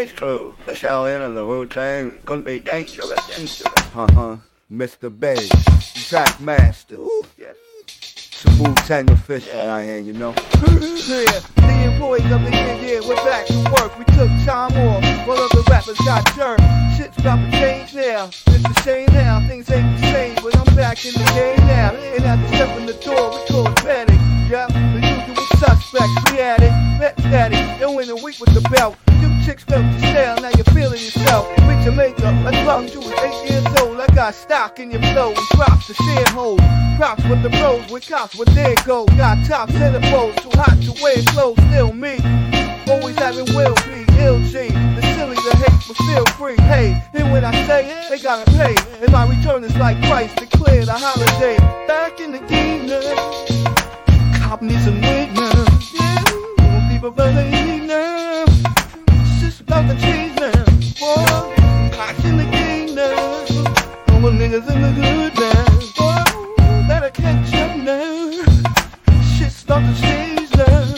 It's true. The Shaolin and the Wu-Tang couldn't be dangerous, dangerous. Uh-huh. Mr. Bay, track master. Ooh, yes. Some Wu-Tang official out here, you know. Yeah, the employees of the year, yeah, we're back to work. We took time off while other rappers got jerked. Shit's about to change now. It's the same now, things ain't the same, but I'm back in the game now. And after stepping the door, we call it panic. Yeah, the usual suspects, we at it, vets at it. Yo, in a week with the belt. Chicks felt your style, now you're feeling yourself. With your makeup, like long you was eight years old. I got stock in your flow, and props to sharehold. Props with the bros, with cops, with their go. Got top centerfolds, too hot to wear clothes, still me. Always having will be LG. The silly, the hate, but feel free. Hey, and when I say it, they gotta pay. And my return is like Christ, declare the holiday. Back in the now. Cop me some witness. Yeah, people believe the. All niggas in the now. Better catch up now. Now.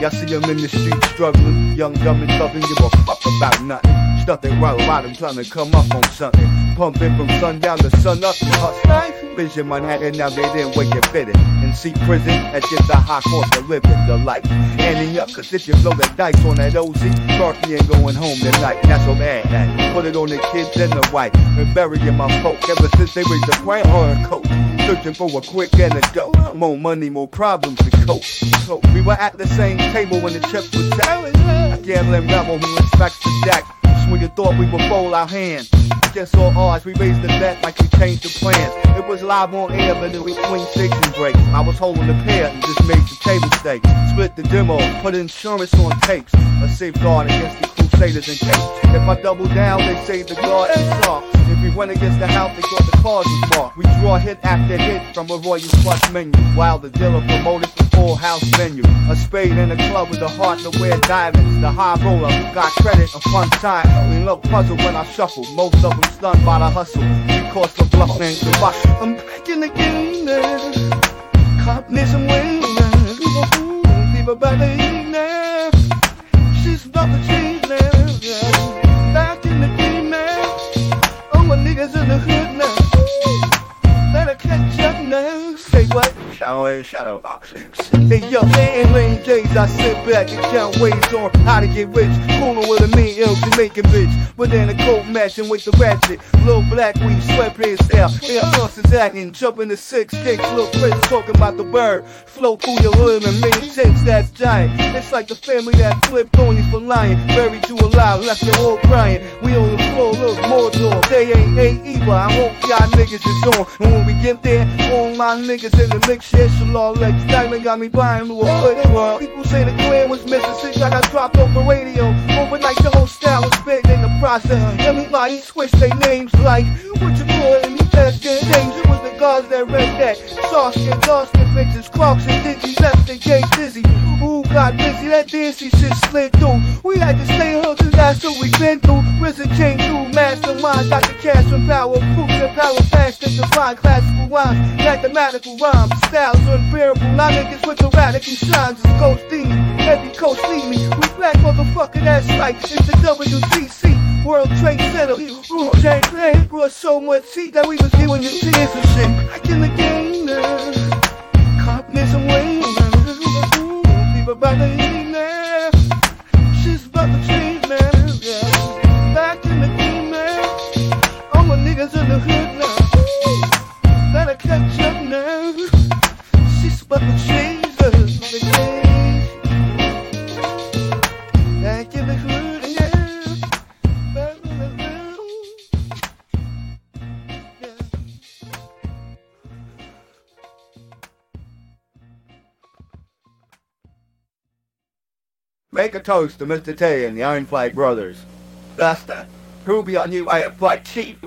Y'all see him in the street struggling, young, dumb, and thugging, give a fuck about nothing. Stuffing right about him trying to come up on something. Pumping from sundown to sun up and hustle. Vision Manhattan, now they didn't where you fit it. And see prison, that's just a high cost of living, the life. Ending up, cause if you blow the dice on that OZ, Sharky ain't going home tonight. That's what bad at. Put it on the kids and the wife. And burying my folk ever since they raised the brown horn coat. Searching for a quick antidote. More money, more problems to cope. So we were at the same table when the chips was telling. A gambling rebel who expects the deck. You thought we would fold our hand. Against all odds, we raised the bet like we changed the plans. It was live on air, but in between station breaks. I was holding the pair and just made the table stakes. Split the demo, put insurance on tapes. A safeguard against the crusaders in case. If I double down, they say the guard is soft. If we went against the house, they thought the cars was marked. We draw hit after hit from a Royal Plus menu. While the dealer promoted the full house menu. A spade in a club with a heart to wear diamonds. The high roller got credit a fun time. We look puzzled when I shuffle. Most of them stunned by the hustle. Because the bluff ain't the bust. I'm back in the game now. Me some wings now. People about to niggas in the hood now. Better catch up now. Say what? Shadow boxing. Mm. Hey yo, in lane days I sit back and count ways on how to get rich. Coolin' with a mean ill Jamaican bitch. But then a coat matching with the ratchet. Little black weed, sweatpants style. Yeah, Austin's acting, jumping the six kicks. Little Chris talking about the bird. Flow through your hood and make takes that's giant. It's like the family that flipped on you for lying. Buried you alive, left you all crying. We on the floor, look more dog. They ain't ain't either. I hope y'all niggas is on. And when we get there, all my niggas in the mix shit. Shalom Lex Diamond got me world. People say the clan was missing since I got dropped off the radio. Overnight, the whole style was big in the process. Everybody switched their names like, what you call it? And best names. It was the guards that read that. Sauce and Dawson bitches, Clarks and Dizzy left Dizzy. Who got busy? That dancey shit slid through. We had to stay hooked and that's what we been through. Risen came through, mastermind, got the cash from power, proof the power fast to divine classical rhymes, mathematical rhymes, styles unbearable. Now niggas with erratic and shines, it's Ghost Demon. Every coast lead me. We black motherfucker, that's right. It's the WTC. World Trade Center. Ooh, Jack Land brought so much heat that we was giving you tears Make a toast to Mr. Tay and the Iron Flag Brothers. That's the Ruby on you, I fight cheap.